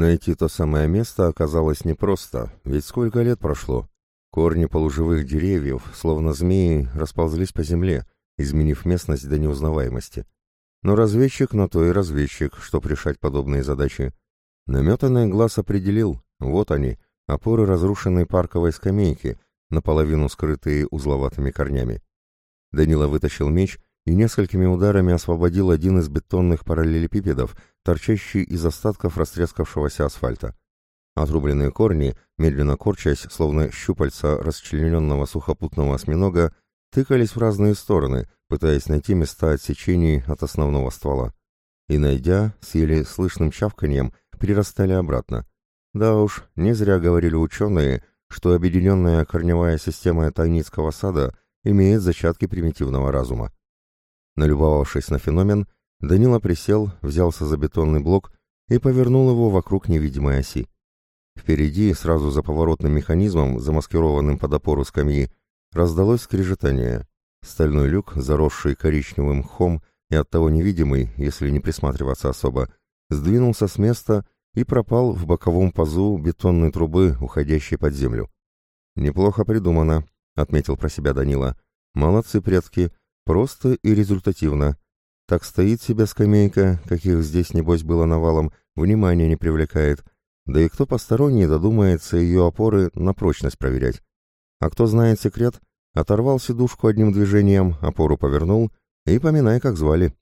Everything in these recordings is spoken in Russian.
Найти то самое место оказалось непросто, ведь сколько лет прошло. Корни полуживых деревьев, словно змеи, расползлись по земле, изменив местность до неузнаваемости. Но разведчик на то и разведчик, чтоб решать подобные задачи. Наметанный глаз определил, вот они, опоры разрушенной парковой скамейки, наполовину скрытые узловатыми корнями. Данила вытащил меч и несколькими ударами освободил один из бетонных параллелепипедов, торчащий из остатков растрескавшегося асфальта. Отрубленные корни, медленно корчась, словно щупальца расчлененного сухопутного осьминога, тыкались в разные стороны, пытаясь найти места отсечений от основного ствола. И, найдя, с еле слышным чавканьем, перерастали обратно. Да уж, не зря говорили ученые, что объединенная корневая система тайницкого сада имеет зачатки примитивного разума. Налюбовавшись на феномен, Данила присел, взялся за бетонный блок и повернул его вокруг невидимой оси. Впереди, сразу за поворотным механизмом, замаскированным под опору скамьи, раздалось скрежетание. Стальной люк, заросший коричневым мхом и оттого невидимый, если не присматриваться особо, сдвинулся с места и пропал в боковом пазу бетонной трубы, уходящей под землю. «Неплохо придумано», — отметил про себя Данила. «Молодцы, предки, просто и результативно. Так стоит себе скамейка, каких здесь, небось, было навалом, внимания не привлекает. Да и кто посторонний додумается ее опоры на прочность проверять? А кто знает секрет, оторвал сидушку одним движением, опору повернул и поминай, как звали».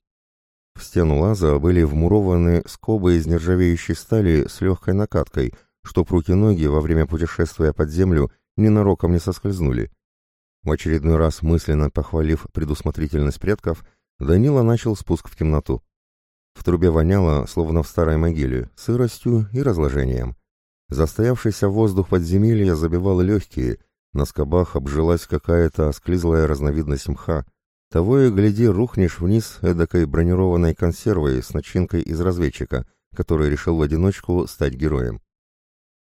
В стену лаза были вмурованы скобы из нержавеющей стали с легкой накаткой, чтоб руки-ноги во время путешествия под землю ненароком не соскользнули. В очередной раз мысленно похвалив предусмотрительность предков, Данила начал спуск в темноту. В трубе воняло, словно в старой могиле, сыростью и разложением. Застоявшийся воздух подземелья забивал легкие, на скобах обжилась какая-то склизлая разновидность мха — того и гляди, рухнешь вниз эдакой бронированной консервой с начинкой из разведчика, который решил в одиночку стать героем.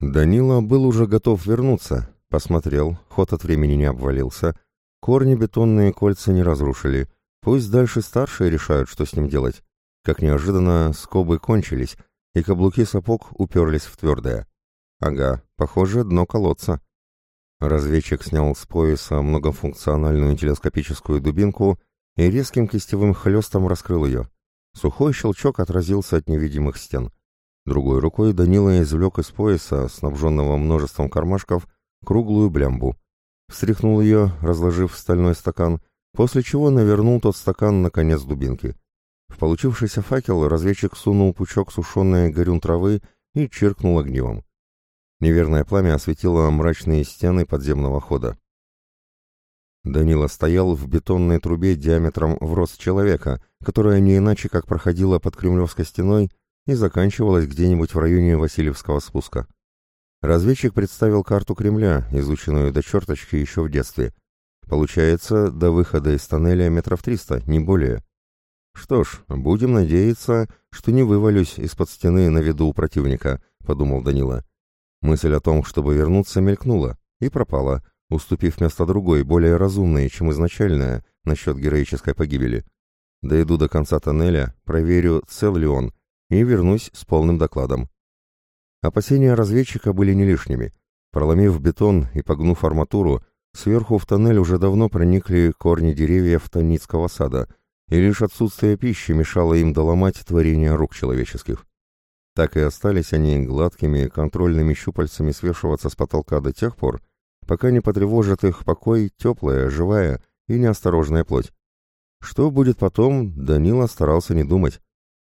Данила был уже готов вернуться, посмотрел, ход от времени не обвалился, корни бетонные кольца не разрушили, пусть дальше старшие решают, что с ним делать. Как неожиданно скобы кончились, и каблуки сапог уперлись в твердое. Ага, похоже, дно колодца. Разведчик снял с пояса многофункциональную телескопическую дубинку и резким кистевым хлестом раскрыл ее. Сухой щелчок отразился от невидимых стен. Другой рукой Данила извлек из пояса, снабженного множеством кармашков, круглую блямбу. Встряхнул ее, разложив стальной стакан, после чего навернул тот стакан на конец дубинки. В получившийся факел разведчик сунул пучок сушеной горюн травы и чиркнул огнивом. Неверное пламя осветило мрачные стены подземного хода. Данила стоял в бетонной трубе диаметром в рост человека, которая не иначе как проходила под Кремлевской стеной и заканчивалась где-нибудь в районе Васильевского спуска. Разведчик представил карту Кремля, изученную до черточки еще в детстве. Получается, до выхода из тоннеля метров триста, не более. Что ж, будем надеяться, что не вывалюсь из-под стены на виду у противника, подумал Данила. Мысль о том, чтобы вернуться, мелькнула и пропала, уступив место другой, более разумной, чем изначальная, насчет героической погибели. Дойду до конца тоннеля, проверю, цел ли он, и вернусь с полным докладом. Опасения разведчика были не лишними. Проломив бетон и погнув арматуру, сверху в тоннель уже давно проникли корни деревьев Таницкого сада, и лишь отсутствие пищи мешало им доломать творение рук человеческих. Так и остались они гладкими контрольными щупальцами свешиваться с потолка до тех пор, пока не потревожит их покой теплая, живая и неосторожная плоть. Что будет потом, Данила старался не думать.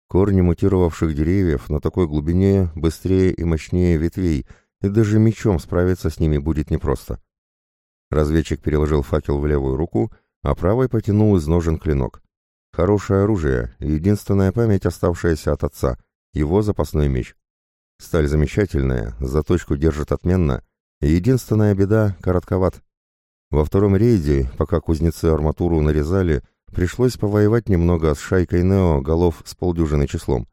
Корни мутировавших деревьев на такой глубине быстрее и мощнее ветвей, и даже мечом справиться с ними будет непросто. Разведчик переложил факел в левую руку, а правой потянул из ножен клинок. Хорошее оружие, единственная память, оставшаяся от отца — его запасной меч. Сталь замечательная, заточку держит отменно, единственная беда — коротковат. Во втором рейде, пока кузнецы арматуру нарезали, пришлось повоевать немного с шайкой Нео голов с полдюжины числом.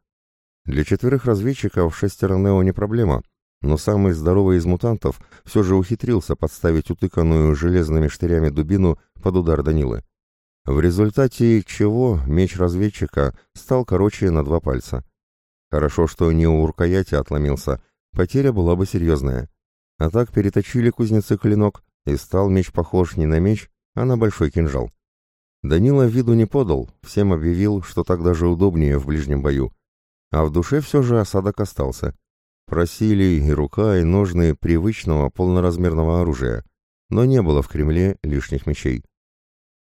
Для четверых разведчиков шестеро Нео не проблема, но самый здоровый из мутантов все же ухитрился подставить утыканную железными штырями дубину под удар Данилы. В результате чего меч разведчика стал короче на два пальца. Хорошо, что не у рукояти отломился, потеря была бы серьезная. А так переточили кузнецы клинок, и стал меч похож не на меч, а на большой кинжал. Данила виду не подал, всем объявил, что так даже удобнее в ближнем бою. А в душе все же осадок остался. Просили и рука, и ножны привычного полноразмерного оружия, но не было в Кремле лишних мечей.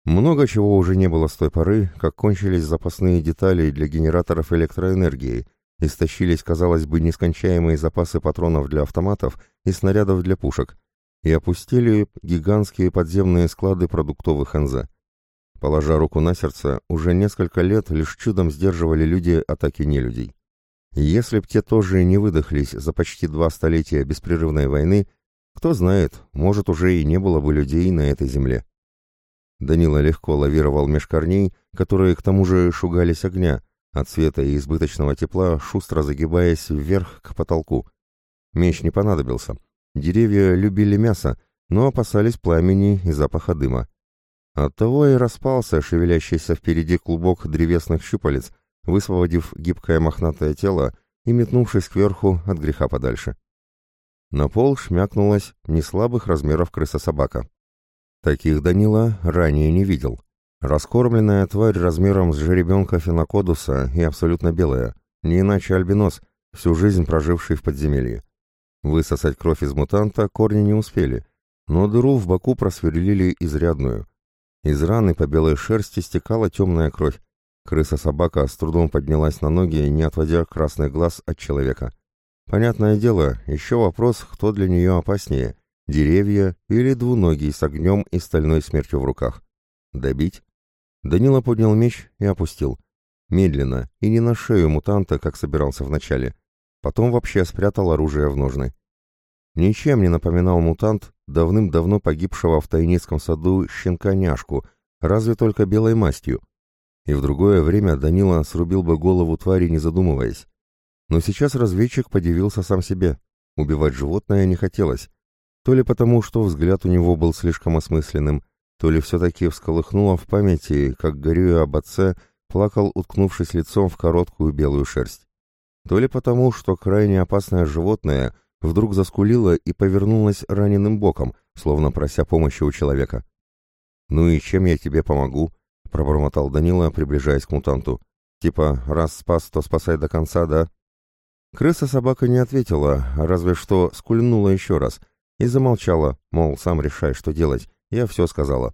Много чего уже не было с той поры, как кончились запасные детали для генераторов электроэнергии, истощились, казалось бы, нескончаемые запасы патронов для автоматов и снарядов для пушек, и опустили гигантские подземные склады продуктовых НЗ. Положа руку на сердце, уже несколько лет лишь чудом сдерживали люди атаки нелюдей. Если б те тоже не выдохлись за почти два столетия беспрерывной войны, кто знает, может, уже и не было бы людей на этой земле. Данила легко лавировал меж корней, которые к тому же шугались огня, от света и избыточного тепла, шустро загибаясь вверх к потолку. Меч не понадобился. Деревья любили мясо, но опасались пламени и запаха дыма. Оттого и распался шевелящийся впереди клубок древесных щупалец, высвободив гибкое мохнатое тело и метнувшись кверху от греха подальше. На пол шмякнулась неслабых размеров крыса-собака. Таких Данила ранее не видел. Раскормленная тварь размером с жеребенка фенокодуса и абсолютно белая, не иначе альбинос, всю жизнь проживший в подземелье. Высосать кровь из мутанта корни не успели, но дыру в боку просверлили изрядную. Из раны по белой шерсти стекала темная кровь. Крыса-собака с трудом поднялась на ноги, не отводя красный глаз от человека. Понятное дело, еще вопрос, кто для нее опаснее Деревья или двуногий с огнем и стальной смертью в руках. Добить? Данила поднял меч и опустил. Медленно, и не на шею мутанта, как собирался вначале. Потом вообще спрятал оружие в ножны. Ничем не напоминал мутант давным-давно погибшего в Тайницком саду щенка-няшку, разве только белой мастью. И в другое время Данила срубил бы голову твари, не задумываясь. Но сейчас разведчик подивился сам себе. Убивать животное не хотелось, то ли потому, что взгляд у него был слишком осмысленным, то ли все-таки всколыхнуло в памяти, как горюя об отце, плакал, уткнувшись лицом в короткую белую шерсть. То ли потому, что крайне опасное животное вдруг заскулило и повернулось раненым боком, словно прося помощи у человека. «Ну и чем я тебе помогу?» — пробормотал Данила, приближаясь к мутанту. «Типа, раз спас, то спасай до конца, да?» Крыса-собака не ответила, разве что скульнула еще раз — и замолчала, мол, сам решай, что делать, я все сказала.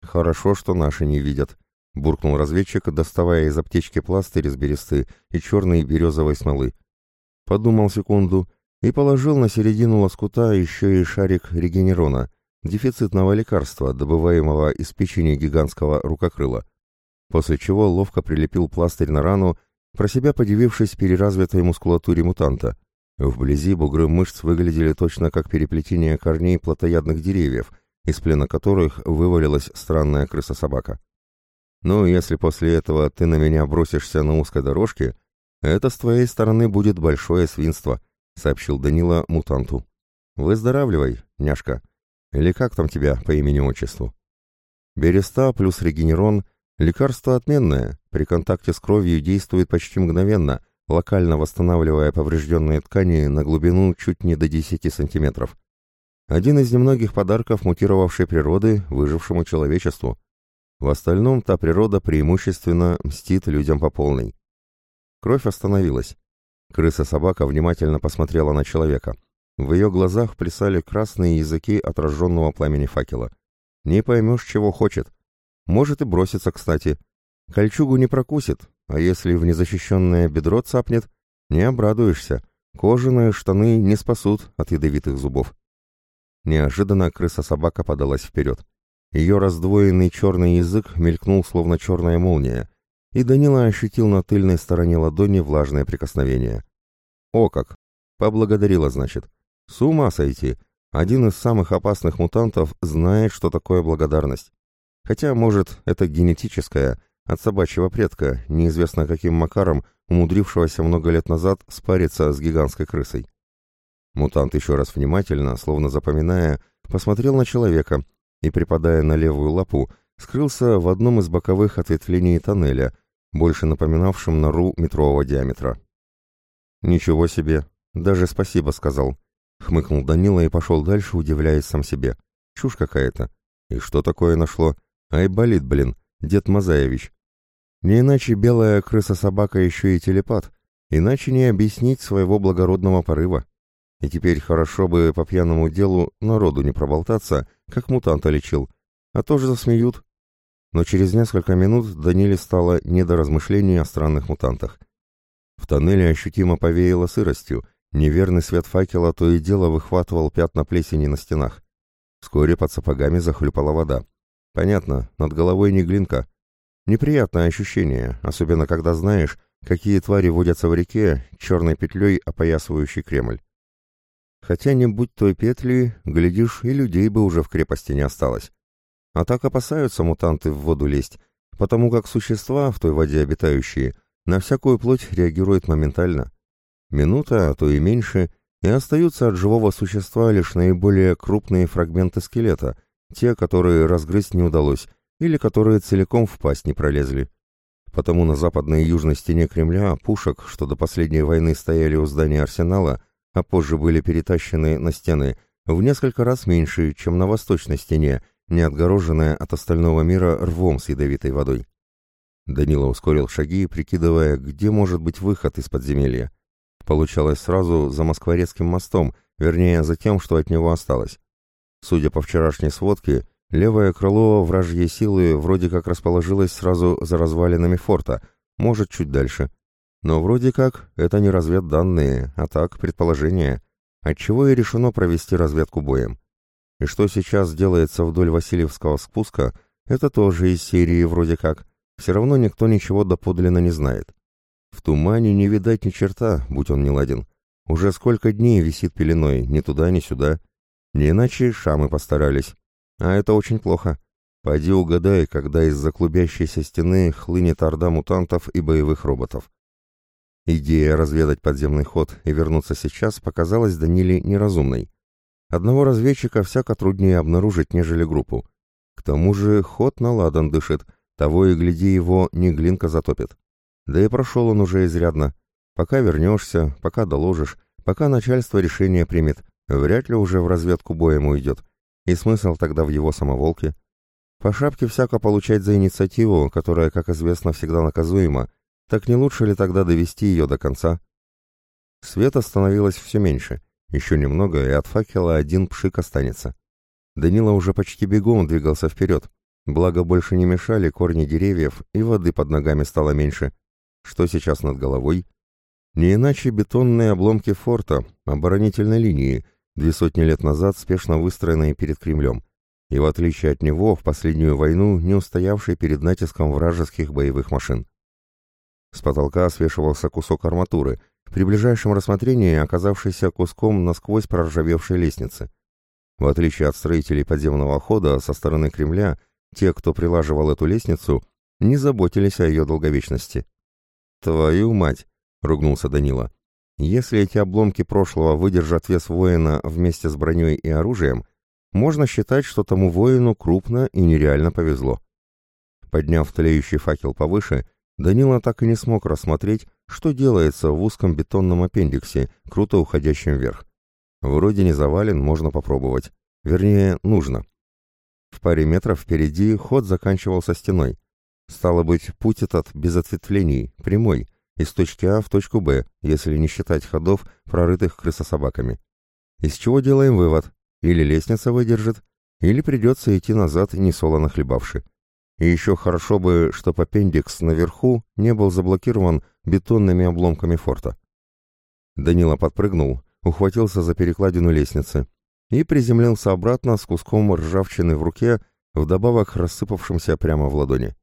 «Хорошо, что наши не видят», — буркнул разведчик, доставая из аптечки пластырь из бересты и черной березовой смолы. Подумал секунду и положил на середину лоскута еще и шарик регенерона, дефицитного лекарства, добываемого из печени гигантского рукокрыла, после чего ловко прилепил пластырь на рану, про себя подивившись переразвитой мускулатуре мутанта — Вблизи бугры мышц выглядели точно как переплетение корней плотоядных деревьев, из плена которых вывалилась странная крыса-собака. «Ну, если после этого ты на меня бросишься на узкой дорожке, это с твоей стороны будет большое свинство», — сообщил Данила мутанту. «Выздоравливай, няшка. Или как там тебя по имени-отчеству?» Береста плюс регенерон — лекарство отменное, при контакте с кровью действует почти мгновенно — локально восстанавливая поврежденные ткани на глубину чуть не до 10 сантиметров. Один из немногих подарков мутировавшей природы выжившему человечеству. В остальном та природа преимущественно мстит людям по полной. Кровь остановилась. Крыса-собака внимательно посмотрела на человека. В ее глазах плясали красные языки отраженного пламени факела. Не поймешь, чего хочет. Может и броситься, кстати. Кольчугу не прокусит, а если в незащищенное бедро цапнет, не обрадуешься. Кожаные штаны не спасут от ядовитых зубов. Неожиданно крыса-собака подалась вперед. Ее раздвоенный черный язык мелькнул, словно черная молния, и Данила ощутил на тыльной стороне ладони влажное прикосновение. О как! Поблагодарила, значит. С ума сойти! Один из самых опасных мутантов знает, что такое благодарность. Хотя, может, это генетическое, от собачьего предка, неизвестно каким макаром, умудрившегося много лет назад спариться с гигантской крысой. Мутант еще раз внимательно, словно запоминая, посмотрел на человека и, припадая на левую лапу, скрылся в одном из боковых ответвлений тоннеля, больше напоминавшем нору метрового диаметра. «Ничего себе! Даже спасибо сказал. Хмыкнул Данила и пошел дальше, удивляясь сам себе. Чушь какая-то. И что такое нашло? Ай, болит, блин, дед Мазаевич. Не иначе белая крыса-собака еще и телепат, иначе не объяснить своего благородного порыва. И теперь хорошо бы по пьяному делу народу не проболтаться, как мутанта лечил, а то же засмеют. Но через несколько минут Даниле стало не до размышлений о странных мутантах. В тоннеле ощутимо повеяло сыростью, неверный свет факела то и дело выхватывал пятна плесени на стенах. Вскоре под сапогами захлюпала вода. Понятно, над головой не глинка. Неприятное ощущение, особенно когда знаешь, какие твари водятся в реке, черной петлей опоясывающей Кремль. Хотя не будь той петли, глядишь, и людей бы уже в крепости не осталось. А так опасаются мутанты в воду лезть, потому как существа, в той воде обитающие, на всякую плоть реагируют моментально. Минута, а то и меньше, и остаются от живого существа лишь наиболее крупные фрагменты скелета, те, которые разгрызть не удалось, или которые целиком в пасть не пролезли. Потому на западной и южной стене Кремля пушек, что до последней войны стояли у здания арсенала, а позже были перетащены на стены, в несколько раз меньше, чем на восточной стене, не отгороженная от остального мира рвом с ядовитой водой. Данила ускорил шаги, прикидывая, где может быть выход из подземелья. Получалось сразу за Москворецким мостом, вернее, за тем, что от него осталось. Судя по вчерашней сводке, левое крыло вражьей силы вроде как расположилось сразу за развалинами форта, может, чуть дальше. Но вроде как это не разведданные, а так предположения, отчего и решено провести разведку боем. И что сейчас делается вдоль Васильевского спуска, это тоже из серии вроде как. Все равно никто ничего доподлинно не знает. В тумане не видать ни черта, будь он не ладен. Уже сколько дней висит пеленой, ни туда, ни сюда. Не иначе шамы постарались. А это очень плохо. Пойди угадай, когда из-за клубящейся стены хлынет орда мутантов и боевых роботов. Идея разведать подземный ход и вернуться сейчас показалась Даниле неразумной. Одного разведчика всяко труднее обнаружить, нежели группу. К тому же ход на ладан дышит, того и гляди его не глинка затопит. Да и прошел он уже изрядно. Пока вернешься, пока доложишь, пока начальство решение примет, вряд ли уже в разведку боем уйдет. И смысл тогда в его самоволке? По шапке всяко получать за инициативу, которая, как известно, всегда наказуема, так не лучше ли тогда довести ее до конца? Света становилось все меньше. Еще немного, и от факела один пшик останется. Данила уже почти бегом двигался вперед. Благо больше не мешали корни деревьев, и воды под ногами стало меньше. Что сейчас над головой? Не иначе бетонные обломки форта, оборонительной линии, две сотни лет назад спешно выстроенные перед Кремлем, и в отличие от него в последнюю войну не устоявший перед натиском вражеских боевых машин. С потолка свешивался кусок арматуры, при ближайшем рассмотрении оказавшийся куском насквозь проржавевшей лестницы. В отличие от строителей подземного хода со стороны Кремля, те, кто прилаживал эту лестницу, не заботились о ее долговечности. «Твою мать!» — ругнулся Данила. «Если эти обломки прошлого выдержат вес воина вместе с броней и оружием, можно считать, что тому воину крупно и нереально повезло». Подняв тлеющий факел повыше, Данила так и не смог рассмотреть, что делается в узком бетонном аппендиксе, круто уходящем вверх. Вроде не завален, можно попробовать. Вернее, нужно. В паре метров впереди ход заканчивался стеной. Стало быть, путь этот без ответвлений, прямой, из точки А в точку Б, если не считать ходов, прорытых крысособаками. Из чего делаем вывод? Или лестница выдержит, или придется идти назад, не солоно хлебавши. И еще хорошо бы, чтоб аппендикс наверху не был заблокирован бетонными обломками форта. Данила подпрыгнул, ухватился за перекладину лестницы и приземлился обратно с куском ржавчины в руке, вдобавок рассыпавшимся прямо в ладони.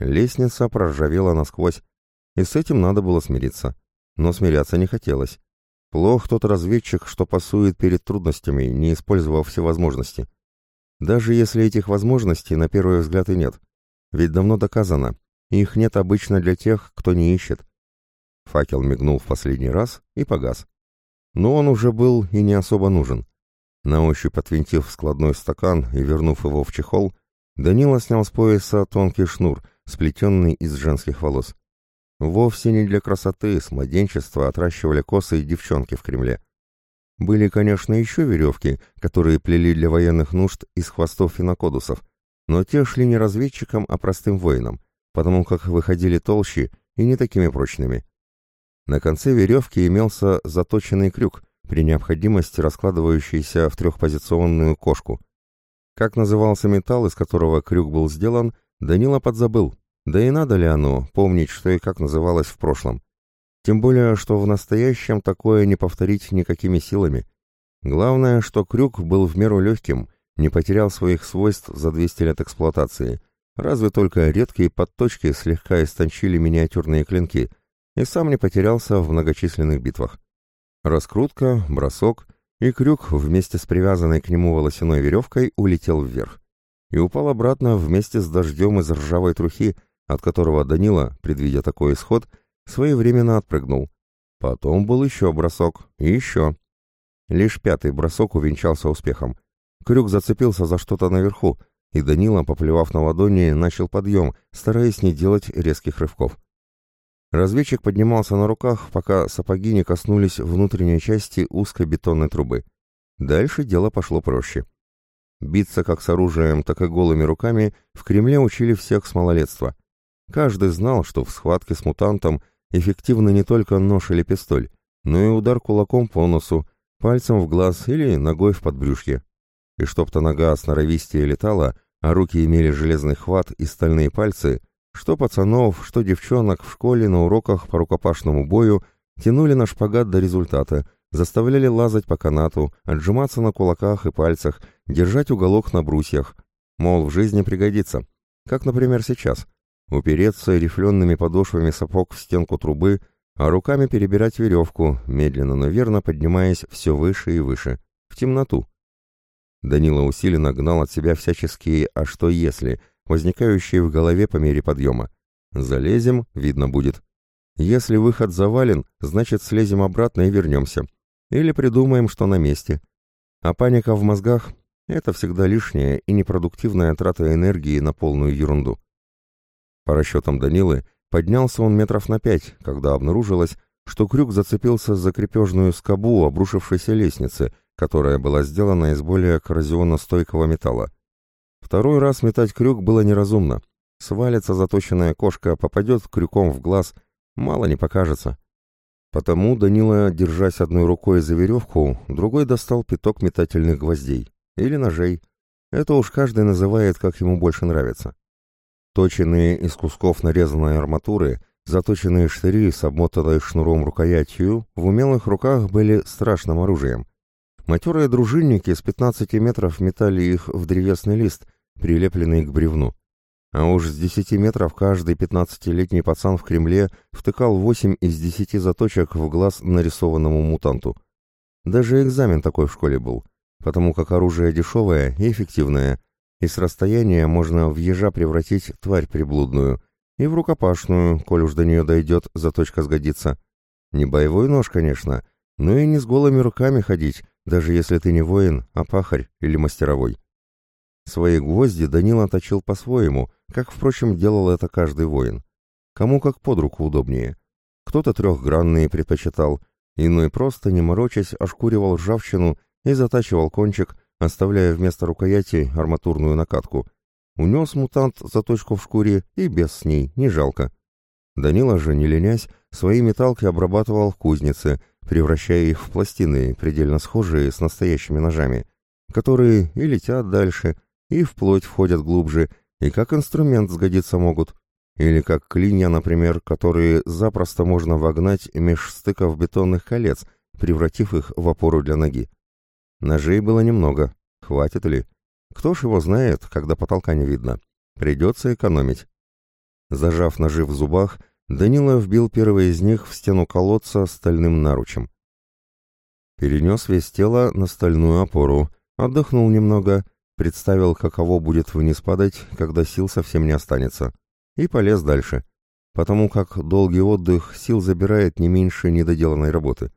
Лестница проржавела насквозь, и с этим надо было смириться. Но смиряться не хотелось. Плох тот разведчик, что пасует перед трудностями, не использовав все возможности. Даже если этих возможностей на первый взгляд и нет. Ведь давно доказано, их нет обычно для тех, кто не ищет. Факел мигнул в последний раз и погас. Но он уже был и не особо нужен. На ощупь отвинтив складной стакан и вернув его в чехол, Данила снял с пояса тонкий шнур, сплетенный из женских волос. Вовсе не для красоты с младенчества отращивали косы девчонки в Кремле. Были, конечно, еще веревки, которые плели для военных нужд из хвостов финокодусов, но те шли не разведчикам, а простым воинам, потому как выходили толще и не такими прочными. На конце веревки имелся заточенный крюк, при необходимости раскладывающийся в трехпозиционную кошку. Как назывался металл, из которого крюк был сделан, Данила подзабыл, да и надо ли оно помнить, что и как называлось в прошлом? Тем более, что в настоящем такое не повторить никакими силами. Главное, что крюк был в меру легким, не потерял своих свойств за 200 лет эксплуатации. Разве только редкие подточки слегка истончили миниатюрные клинки, и сам не потерялся в многочисленных битвах. Раскрутка, бросок, и крюк вместе с привязанной к нему волосяной веревкой улетел вверх. И упал обратно вместе с дождем из ржавой трухи, от которого Данила, предвидя такой исход, своевременно отпрыгнул. Потом был еще бросок, и еще. Лишь пятый бросок увенчался успехом. Крюк зацепился за что-то наверху, и Данила, поплевав на ладони, начал подъем, стараясь не делать резких рывков. Разведчик поднимался на руках, пока сапоги не коснулись внутренней части узкой бетонной трубы. Дальше дело пошло проще. Биться как с оружием, так и голыми руками в Кремле учили всех с малолетства. Каждый знал, что в схватке с мутантом эффективны не только нож или пистоль, но и удар кулаком по носу, пальцем в глаз или ногой в подбрюшье. И чтоб-то нога сноровистее летала, а руки имели железный хват и стальные пальцы, что пацанов, что девчонок в школе на уроках по рукопашному бою тянули на шпагат до результата, заставляли лазать по канату, отжиматься на кулаках и пальцах, держать уголок на брусьях. Мол, в жизни пригодится. Как, например, сейчас – упереться рифлеными подошвами сапог в стенку трубы, а руками перебирать веревку, медленно, но верно поднимаясь все выше и выше, в темноту. Данила усиленно гнал от себя всяческие «а что если», возникающие в голове по мере подъема. Залезем, видно будет. Если выход завален, значит слезем обратно и вернемся. Или придумаем, что на месте. А паника в мозгах — это всегда лишняя и непродуктивная трата энергии на полную ерунду. По расчетам Данилы, поднялся он метров на пять, когда обнаружилось, что крюк зацепился за крепежную скобу обрушившейся лестницы, которая была сделана из более коррозионно-стойкого металла. Второй раз метать крюк было неразумно. Свалится заточенная кошка, попадет крюком в глаз, мало не покажется. Потому Данила, держась одной рукой за веревку, другой достал пяток метательных гвоздей. Или ножей. Это уж каждый называет, как ему больше нравится. Точенные из кусков нарезанной арматуры, заточенные штыри с обмотанной шнуром рукоятью, в умелых руках были страшным оружием. Матерые дружинники с 15 метров метали их в древесный лист, прилепленный к бревну. А уж с 10 метров каждый 15-летний пацан в Кремле втыкал 8 из 10 заточек в глаз нарисованному мутанту. Даже экзамен такой в школе был, потому как оружие дешевое и эффективное, и с расстояния можно в ежа превратить тварь приблудную, и в рукопашную, коль уж до нее дойдет, заточка сгодится. Не боевой нож, конечно, но и не с голыми руками ходить, даже если ты не воин, а пахарь или мастеровой. Свои гвозди Данила точил по-своему, как, впрочем, делал это каждый воин. Кому как под руку удобнее. Кто-то трехгранные предпочитал, иной просто, не морочась, ошкуривал ржавчину и затачивал кончик, оставляя вместо рукояти арматурную накатку. Унес мутант заточку в шкуре и без с ней, не жалко. Данила же, не ленясь, свои металки обрабатывал в кузнице, превращая их в пластины, предельно схожие с настоящими ножами, которые и летят дальше, и вплоть входят глубже, и как инструмент сгодиться могут, или как клинья, например, которые запросто можно вогнать меж стыков бетонных колец, превратив их в опору для ноги. Ножей было немного. Хватит ли? Кто ж его знает, когда потолка не видно? Придется экономить. Зажав ножи в зубах, Данила вбил первый из них в стену колодца стальным наручем. Перенес весь тело на стальную опору, отдохнул немного, представил, каково будет вниз падать, когда сил совсем не останется, и полез дальше, потому как долгий отдых сил забирает не меньше недоделанной работы.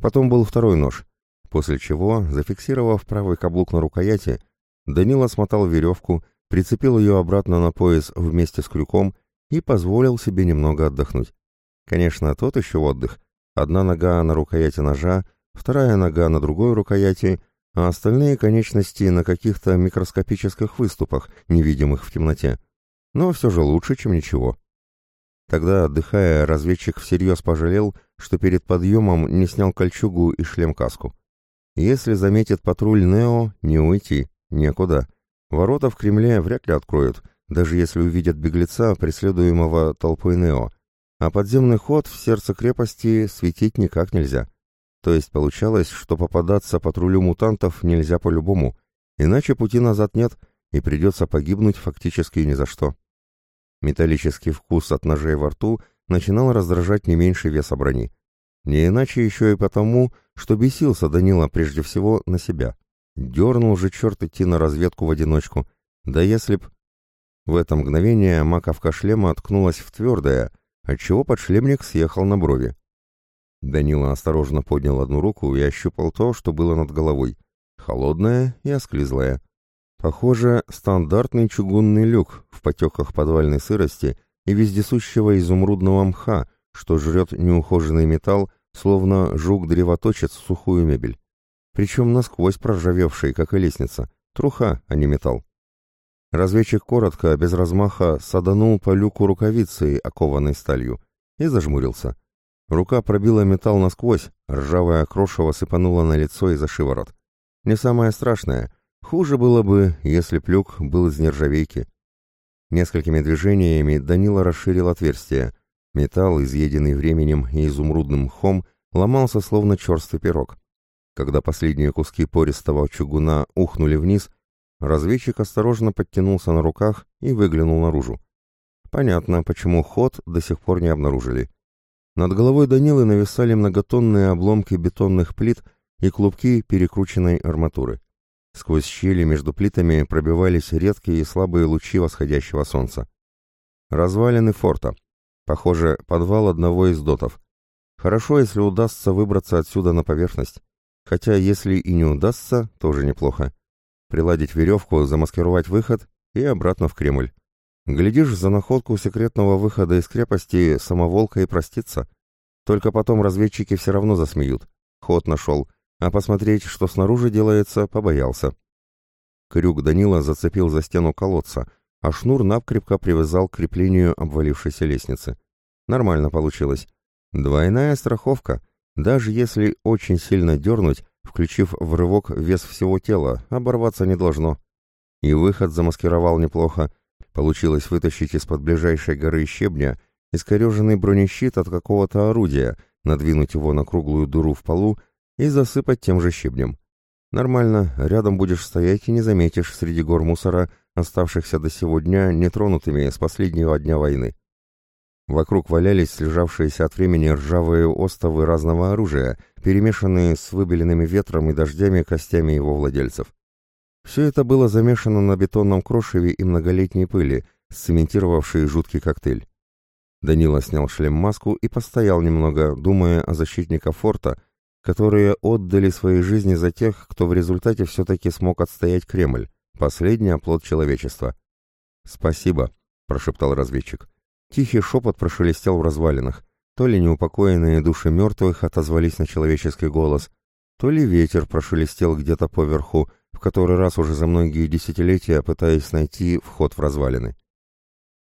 Потом был второй нож, после чего, зафиксировав правый каблук на рукояти, Данила смотал веревку, прицепил ее обратно на пояс вместе с крюком и позволил себе немного отдохнуть. Конечно, тот еще отдых. Одна нога на рукояти ножа, вторая нога на другой рукояти, а остальные конечности на каких-то микроскопических выступах, невидимых в темноте. Но все же лучше, чем ничего. Тогда, отдыхая, разведчик всерьез пожалел, что перед подъемом не снял кольчугу и шлем-каску. Если заметит патруль Нео, не уйти, некуда. Ворота в Кремле вряд ли откроют, даже если увидят беглеца, преследуемого толпой Нео. А подземный ход в сердце крепости светить никак нельзя. То есть получалось, что попадаться патрулю мутантов нельзя по-любому, иначе пути назад нет, и придется погибнуть фактически ни за что. Металлический вкус от ножей во рту начинал раздражать не меньше веса брони. Не иначе еще и потому, что бесился Данила прежде всего на себя. Дернул же черт идти на разведку в одиночку. Да если б... В это мгновение маковка шлема откнулась в твердое, отчего подшлемник съехал на брови. Данила осторожно поднял одну руку и ощупал то, что было над головой. Холодное и осклизлое. Похоже, стандартный чугунный люк в потеках подвальной сырости и вездесущего изумрудного мха, что жрет неухоженный металл, словно жук-древоточец сухую мебель. Причем насквозь проржавевший, как и лестница. Труха, а не металл. Разведчик коротко, без размаха, саданул по люку рукавицей, окованной сталью, и зажмурился. Рука пробила металл насквозь, ржавая крошево сыпанула на лицо и за шиворот. Не самое страшное. Хуже было бы, если плюк был из нержавейки. Несколькими движениями Данила расширил отверстие. Металл, изъеденный временем и изумрудным мхом, ломался словно черствый пирог. Когда последние куски пористого чугуна ухнули вниз, разведчик осторожно подтянулся на руках и выглянул наружу. Понятно, почему ход до сих пор не обнаружили. Над головой Данилы нависали многотонные обломки бетонных плит и клубки перекрученной арматуры. Сквозь щели между плитами пробивались редкие и слабые лучи восходящего солнца. Развалины форта. Похоже, подвал одного из дотов. Хорошо, если удастся выбраться отсюда на поверхность. Хотя, если и не удастся, тоже неплохо. Приладить веревку, замаскировать выход и обратно в Кремль. Глядишь, за находку секретного выхода из крепости самоволка и простится. Только потом разведчики все равно засмеют. Ход нашел, а посмотреть, что снаружи делается, побоялся. Крюк Данила зацепил за стену колодца, а шнур напкрепко привязал к креплению обвалившейся лестницы. Нормально получилось. Двойная страховка. Даже если очень сильно дернуть, включив в рывок вес всего тела, оборваться не должно. И выход замаскировал неплохо, Получилось вытащить из-под ближайшей горы щебня искореженный бронещит от какого-то орудия, надвинуть его на круглую дыру в полу и засыпать тем же щебнем. Нормально, рядом будешь стоять и не заметишь среди гор мусора, оставшихся до сего дня нетронутыми с последнего дня войны. Вокруг валялись слежавшиеся от времени ржавые остовы разного оружия, перемешанные с выбеленными ветром и дождями костями его владельцев. Все это было замешано на бетонном крошеве и многолетней пыли, сцементировавшей жуткий коктейль. Данила снял шлем-маску и постоял немного, думая о защитниках форта, которые отдали свои жизни за тех, кто в результате все-таки смог отстоять Кремль, последний оплот человечества. «Спасибо», — прошептал разведчик. Тихий шепот прошелестел в развалинах. То ли неупокоенные души мертвых отозвались на человеческий голос, то ли ветер прошелестел где-то поверху, в который раз уже за многие десятилетия пытаясь найти вход в развалины.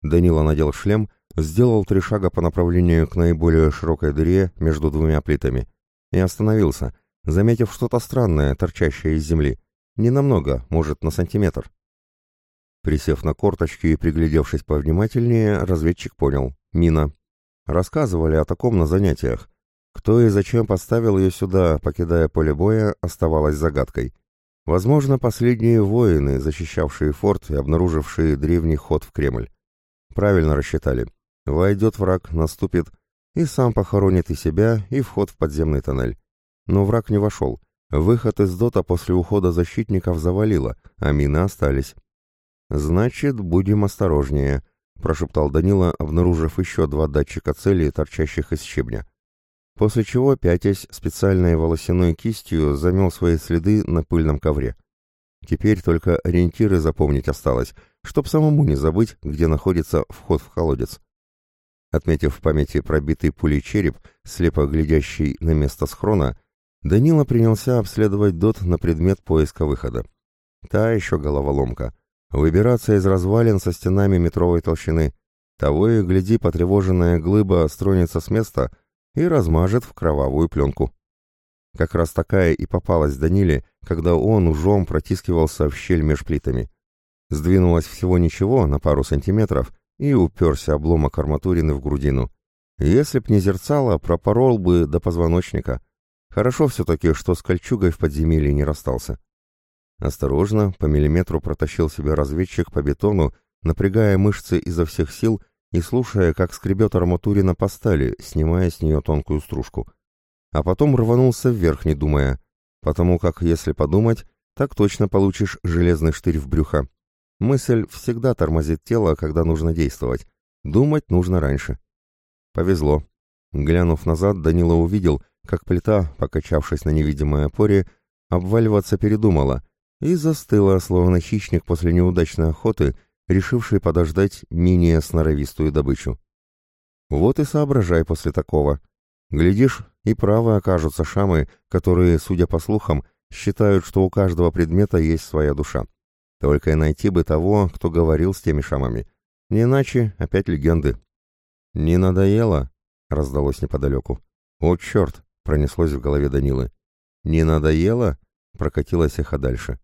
Данила надел шлем, сделал три шага по направлению к наиболее широкой дыре между двумя плитами и остановился, заметив что-то странное, торчащее из земли. Не намного, может, на сантиметр. Присев на корточки и приглядевшись повнимательнее, разведчик понял — мина. Рассказывали о таком на занятиях. Кто и зачем поставил ее сюда, покидая поле боя, оставалось загадкой. Возможно, последние воины, защищавшие форт и обнаружившие древний ход в Кремль. Правильно рассчитали. Войдет враг, наступит, и сам похоронит и себя, и вход в подземный тоннель. Но враг не вошел. Выход из дота после ухода защитников завалило, а мины остались. «Значит, будем осторожнее», — прошептал Данила, обнаружив еще два датчика цели, торчащих из щебня после чего, пятясь, специальной волосяной кистью замел свои следы на пыльном ковре. Теперь только ориентиры запомнить осталось, чтоб самому не забыть, где находится вход в колодец. Отметив в памяти пробитый пулей череп, слепо глядящий на место схрона, Данила принялся обследовать ДОТ на предмет поиска выхода. Та еще головоломка. Выбираться из развалин со стенами метровой толщины. Того и гляди, потревоженная глыба стронется с места и размажет в кровавую пленку. Как раз такая и попалась Даниле, когда он ужом протискивался в щель меж плитами. Сдвинулось всего ничего, на пару сантиметров, и уперся обломок арматурины в грудину. Если б не зерцало, пропорол бы до позвоночника. Хорошо все-таки, что с кольчугой в подземелье не расстался. Осторожно, по миллиметру протащил себя разведчик по бетону, напрягая мышцы изо всех сил и слушая, как скребет арматурина по стали, снимая с нее тонкую стружку. А потом рванулся вверх, не думая, потому как, если подумать, так точно получишь железный штырь в брюхо. Мысль всегда тормозит тело, когда нужно действовать. Думать нужно раньше. Повезло. Глянув назад, Данила увидел, как плита, покачавшись на невидимой опоре, обваливаться передумала и застыла, словно хищник после неудачной охоты, решивший подождать менее сноровистую добычу. Вот и соображай после такого. Глядишь, и правы окажутся шамы, которые, судя по слухам, считают, что у каждого предмета есть своя душа. Только и найти бы того, кто говорил с теми шамами. Не иначе опять легенды. «Не надоело?» — раздалось неподалеку. «О, черт!» Пронеслось в голове Данилы. «Не надоело?» — прокатилось эхо дальше.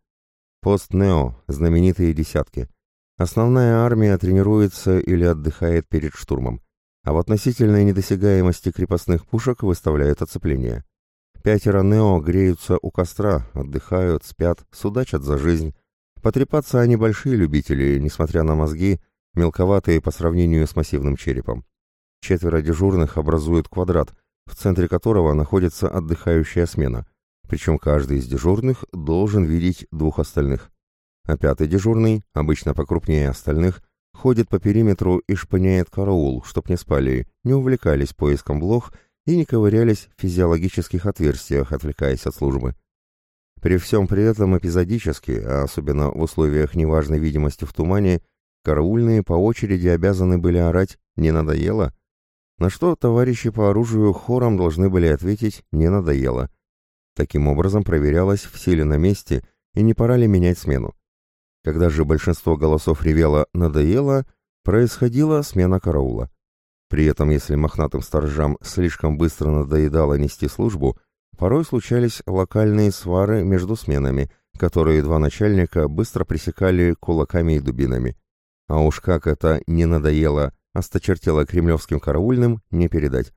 «Пост Нео, знаменитые десятки. Основная армия тренируется или отдыхает перед штурмом, а в относительной недосягаемости крепостных пушек выставляют оцепление. Пятеро Нео греются у костра, отдыхают, спят, судачат за жизнь. Потрепаться они большие любители, несмотря на мозги, мелковатые по сравнению с массивным черепом. Четверо дежурных образуют квадрат, в центре которого находится отдыхающая смена, причем каждый из дежурных должен видеть двух остальных. А пятый дежурный, обычно покрупнее остальных, ходит по периметру и шпыняет караул, чтоб не спали, не увлекались поиском блох и не ковырялись в физиологических отверстиях, отвлекаясь от службы. При всем при этом эпизодически, а особенно в условиях неважной видимости в тумане, караульные по очереди обязаны были орать «не надоело?», на что товарищи по оружию хором должны были ответить «не надоело». Таким образом проверялось, все ли на месте и не пора ли менять смену. Когда же большинство голосов ревело «надоело», происходила смена караула. При этом, если мохнатым сторожам слишком быстро надоедало нести службу, порой случались локальные свары между сменами, которые два начальника быстро пресекали кулаками и дубинами. А уж как это не надоело осточертело кремлевским караульным, не передать.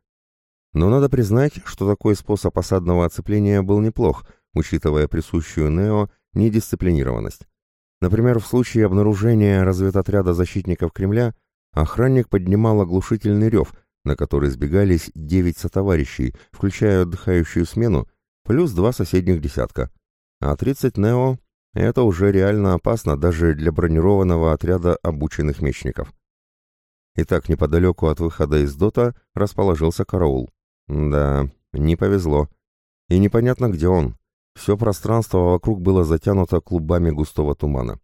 Но надо признать, что такой способ осадного оцепления был неплох, учитывая присущую Нео недисциплинированность. Например, в случае обнаружения разведотряда защитников Кремля охранник поднимал оглушительный рев, на который сбегались девять сотоварищей, включая отдыхающую смену, плюс два соседних десятка. А 30 Нео — это уже реально опасно даже для бронированного отряда обученных мечников. И так неподалеку от выхода из дота расположился караул. Да, не повезло. И непонятно, где он. Все пространство вокруг было затянуто клубами густого тумана.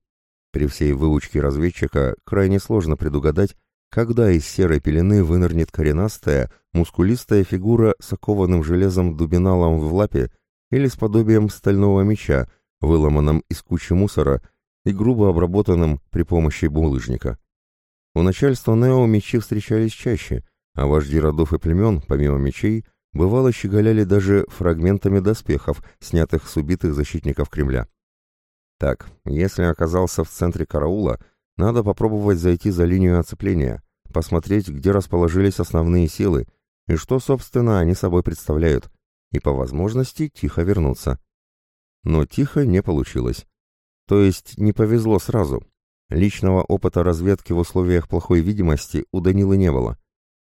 При всей выучке разведчика крайне сложно предугадать, когда из серой пелены вынырнет коренастая, мускулистая фигура с окованным железом дубиналом в лапе или с подобием стального меча, выломанным из кучи мусора и грубо обработанным при помощи булыжника. У начальства Нео мечи встречались чаще, а вожди родов и племен, помимо мечей, бывало щеголяли даже фрагментами доспехов, снятых с убитых защитников Кремля. Так, если оказался в центре караула, надо попробовать зайти за линию оцепления, посмотреть, где расположились основные силы и что, собственно, они собой представляют, и по возможности тихо вернуться. Но тихо не получилось. То есть не повезло сразу, Личного опыта разведки в условиях плохой видимости у Данилы не было.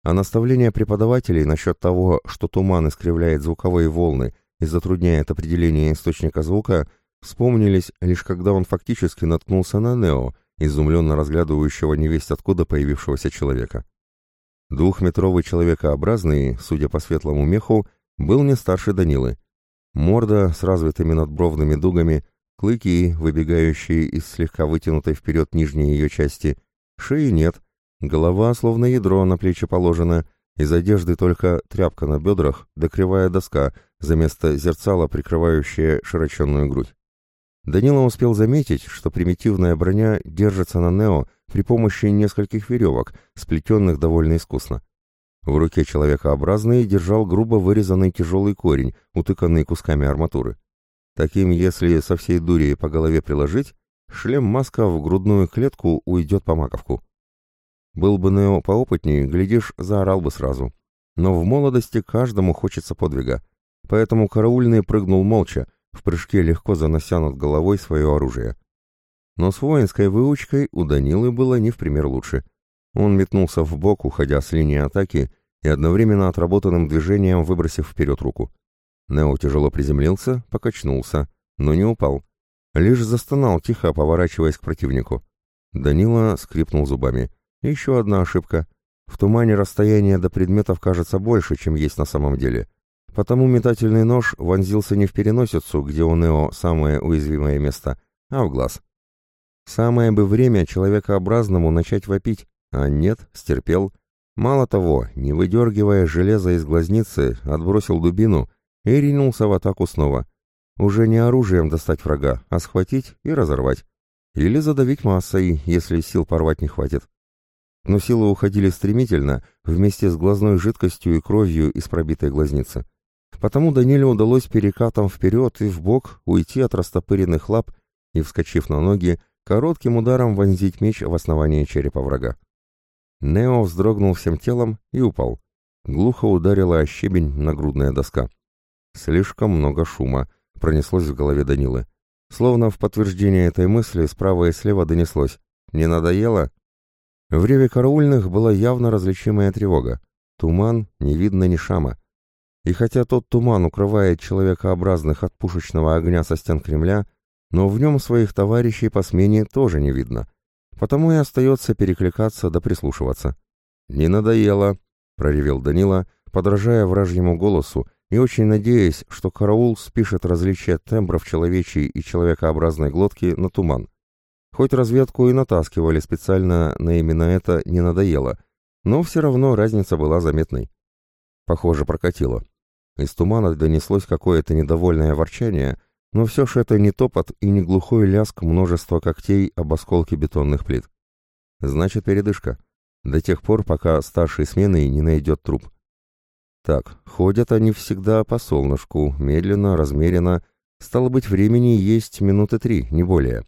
А наставления преподавателей насчет того, что туман искривляет звуковые волны и затрудняет определение источника звука, вспомнились лишь когда он фактически наткнулся на Нео, изумленно разглядывающего невесть откуда появившегося человека. Двухметровый человекообразный, судя по светлому меху, был не старше Данилы. Морда с развитыми надбровными дугами, Клыки, выбегающие из слегка вытянутой вперед нижней ее части. Шеи нет, Голова словно ядро на плечи положена, из одежды только тряпка на бедрах да кривая доска, за место зерцала, прикрывающая широченную грудь. Данила успел заметить, что примитивная броня держится на Нео при помощи нескольких веревок, сплетенных довольно искусно. В руке человекообразный держал грубо вырезанный тяжелый корень, утыканный кусками арматуры. Таким, если со всей дури по голове приложить, шлем-маска в грудную клетку уйдет по маковку. Был бы Нео поопытнее, глядишь, заорал бы сразу. Но в молодости каждому хочется подвига. Поэтому караульный прыгнул молча, в прыжке легко занося над головой свое оружие. Но с воинской выучкой у Данилы было не в пример лучше. Он метнулся в бок, уходя с линии атаки, и одновременно отработанным движением выбросив вперед руку. Нео тяжело приземлился, покачнулся, но не упал. Лишь застонал, тихо поворачиваясь к противнику. Данила скрипнул зубами. Еще одна ошибка. В тумане расстояние до предметов кажется больше, чем есть на самом деле. Потому метательный нож вонзился не в переносицу, где у Нео самое уязвимое место, а в глаз. Самое бы время человекообразному начать вопить, а нет, стерпел. Мало того, не выдергивая железо из глазницы, отбросил дубину и ринулся в атаку снова. Уже не оружием достать врага, а схватить и разорвать. Или задавить массой, если сил порвать не хватит но силы уходили стремительно, вместе с глазной жидкостью и кровью из пробитой глазницы. Потому Даниле удалось перекатом вперед и вбок уйти от растопыренных лап и, вскочив на ноги, коротким ударом вонзить меч в основание черепа врага. Нео вздрогнул всем телом и упал. Глухо ударила о щебень нагрудная доска. Слишком много шума, пронеслось в голове Данилы. Словно в подтверждение этой мысли справа и слева донеслось. «Не надоело?» В реве караульных была явно различимая тревога. Туман, не видно ни шама. И хотя тот туман укрывает человекообразных от пушечного огня со стен Кремля, но в нем своих товарищей по смене тоже не видно. Потому и остается перекликаться да прислушиваться. «Не надоело», — проревел Данила, подражая вражьему голосу и очень надеясь, что караул спишет различие тембров человечьей и человекообразной глотки на туман. Хоть разведку и натаскивали специально на именно это не надоело, но все равно разница была заметной. Похоже, прокатило. Из тумана донеслось какое-то недовольное ворчание, но все же это не топот и не глухой ляск множества когтей об осколке бетонных плит. Значит, передышка. До тех пор, пока старший смены не найдет труп. Так, ходят они всегда по солнышку, медленно, размеренно. Стало быть, времени есть минуты три, не более.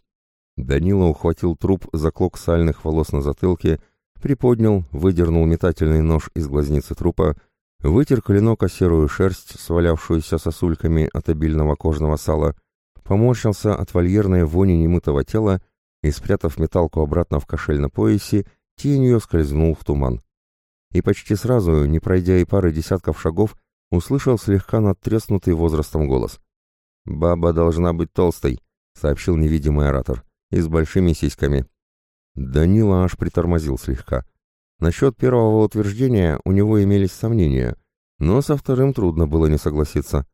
Данила ухватил труп за клок сальных волос на затылке, приподнял, выдернул метательный нож из глазницы трупа, вытер клинок о серую шерсть, свалявшуюся сосульками от обильного кожного сала, поморщился от вольерной вони немытого тела и, спрятав металку обратно в кошель на поясе, тенью скользнул в туман. И почти сразу, не пройдя и пары десятков шагов, услышал слегка надтреснутый возрастом голос. «Баба должна быть толстой», — сообщил невидимый оратор и с большими сиськами. Данила аж притормозил слегка. Насчет первого утверждения у него имелись сомнения, но со вторым трудно было не согласиться.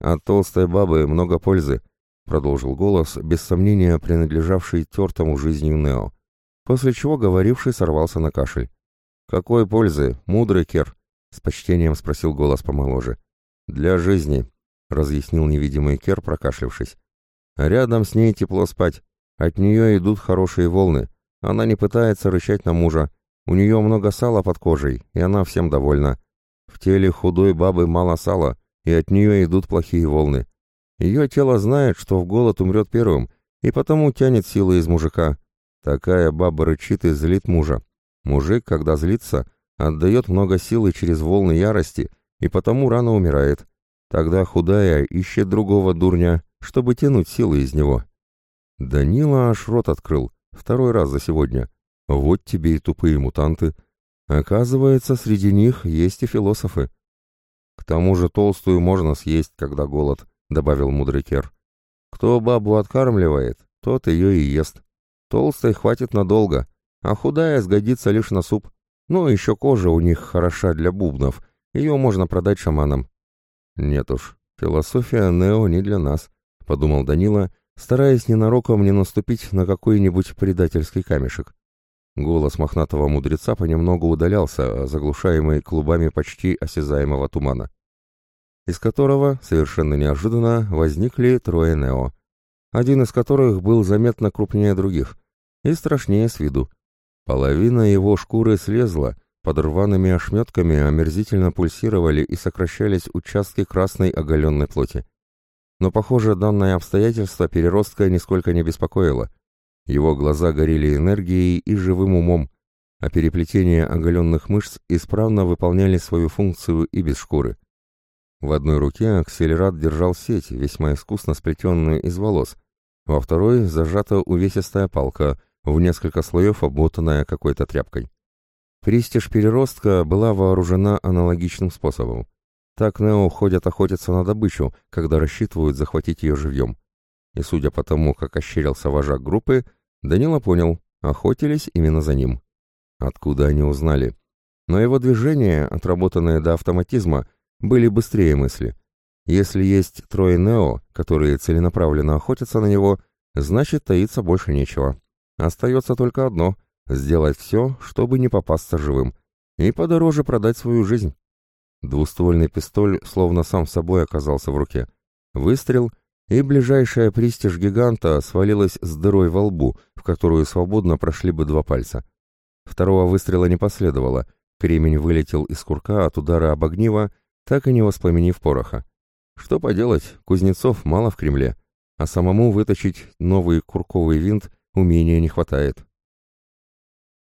«От толстой бабы много пользы», — продолжил голос, без сомнения принадлежавший тертому жизнью Нео, после чего говоривший сорвался на кашель. «Какой пользы, мудрый Кер?» — с почтением спросил голос помоложе. «Для жизни», — разъяснил невидимый Кер, прокашлившись. «Рядом с ней тепло спать. От нее идут хорошие волны. Она не пытается рычать на мужа. У нее много сала под кожей, и она всем довольна. В теле худой бабы мало сала, и от нее идут плохие волны. Ее тело знает, что в голод умрет первым, и потому тянет силы из мужика. Такая баба рычит и злит мужа. Мужик, когда злится, отдает много силы через волны ярости, и потому рано умирает. Тогда худая ищет другого дурня, чтобы тянуть силы из него. Данила аж рот открыл, второй раз за сегодня. Вот тебе и тупые мутанты. Оказывается, среди них есть и философы. К тому же толстую можно съесть, когда голод, добавил мудрый Кер. Кто бабу откармливает, тот ее и ест. Толстой хватит надолго, а худая сгодится лишь на суп. Ну, еще кожа у них хороша для бубнов, ее можно продать шаманам. Нет уж, философия Нео не для нас, подумал Данила стараясь ненароком не наступить на какой-нибудь предательский камешек. Голос мохнатого мудреца понемногу удалялся, заглушаемый клубами почти осязаемого тумана, из которого, совершенно неожиданно, возникли трое Нео, один из которых был заметно крупнее других и страшнее с виду. Половина его шкуры слезла, под рваными ошметками омерзительно пульсировали и сокращались участки красной оголенной плоти. Но, похоже, данное обстоятельство переростка нисколько не беспокоило. Его глаза горели энергией и живым умом, а переплетения оголенных мышц исправно выполняли свою функцию и без шкуры. В одной руке акселерат держал сеть, весьма искусно сплетенную из волос, во второй зажата увесистая палка, в несколько слоев обмотанная какой-то тряпкой. Пристиж переростка была вооружена аналогичным способом. Так Нео ходят охотиться на добычу, когда рассчитывают захватить ее живьем. И судя по тому, как ощерился вожак группы, Данила понял, охотились именно за ним. Откуда они узнали? Но его движения, отработанные до автоматизма, были быстрее мысли. Если есть трое Нео, которые целенаправленно охотятся на него, значит, таиться больше нечего. Остается только одно — сделать все, чтобы не попасться живым, и подороже продать свою жизнь. Двуствольный пистоль словно сам собой оказался в руке. Выстрел — и ближайшая пристиж гиганта свалилась с дырой во лбу, в которую свободно прошли бы два пальца. Второго выстрела не последовало, кремень вылетел из курка от удара об огниво, так и не воспламенив пороха. Что поделать, кузнецов мало в Кремле, а самому выточить новый курковый винт умения не хватает.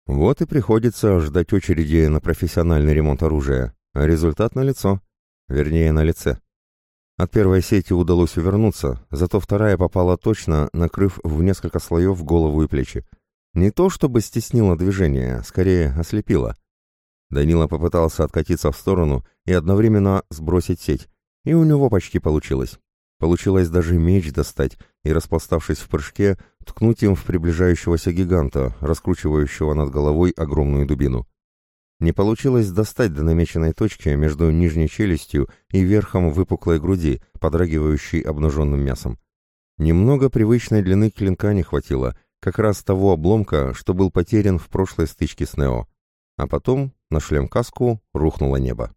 Вот и приходится ждать очереди на профессиональный ремонт оружия, результат налицо, вернее на лице. От первой сети удалось увернуться, зато вторая попала точно, накрыв в несколько слоев голову и плечи. Не то чтобы стеснило движение, скорее ослепило. Данила попытался откатиться в сторону и одновременно сбросить сеть, и у него почти получилось. Получилось даже меч достать и, распластавшись в прыжке, ткнуть им в приближающегося гиганта, раскручивающего над головой огромную дубину. Не получилось достать до намеченной точки между нижней челюстью и верхом выпуклой груди, подрагивающей обнаженным мясом. Немного привычной длины клинка не хватило, как раз того обломка, что был потерян в прошлой стычке с Нео. А потом на шлем-каску рухнуло небо.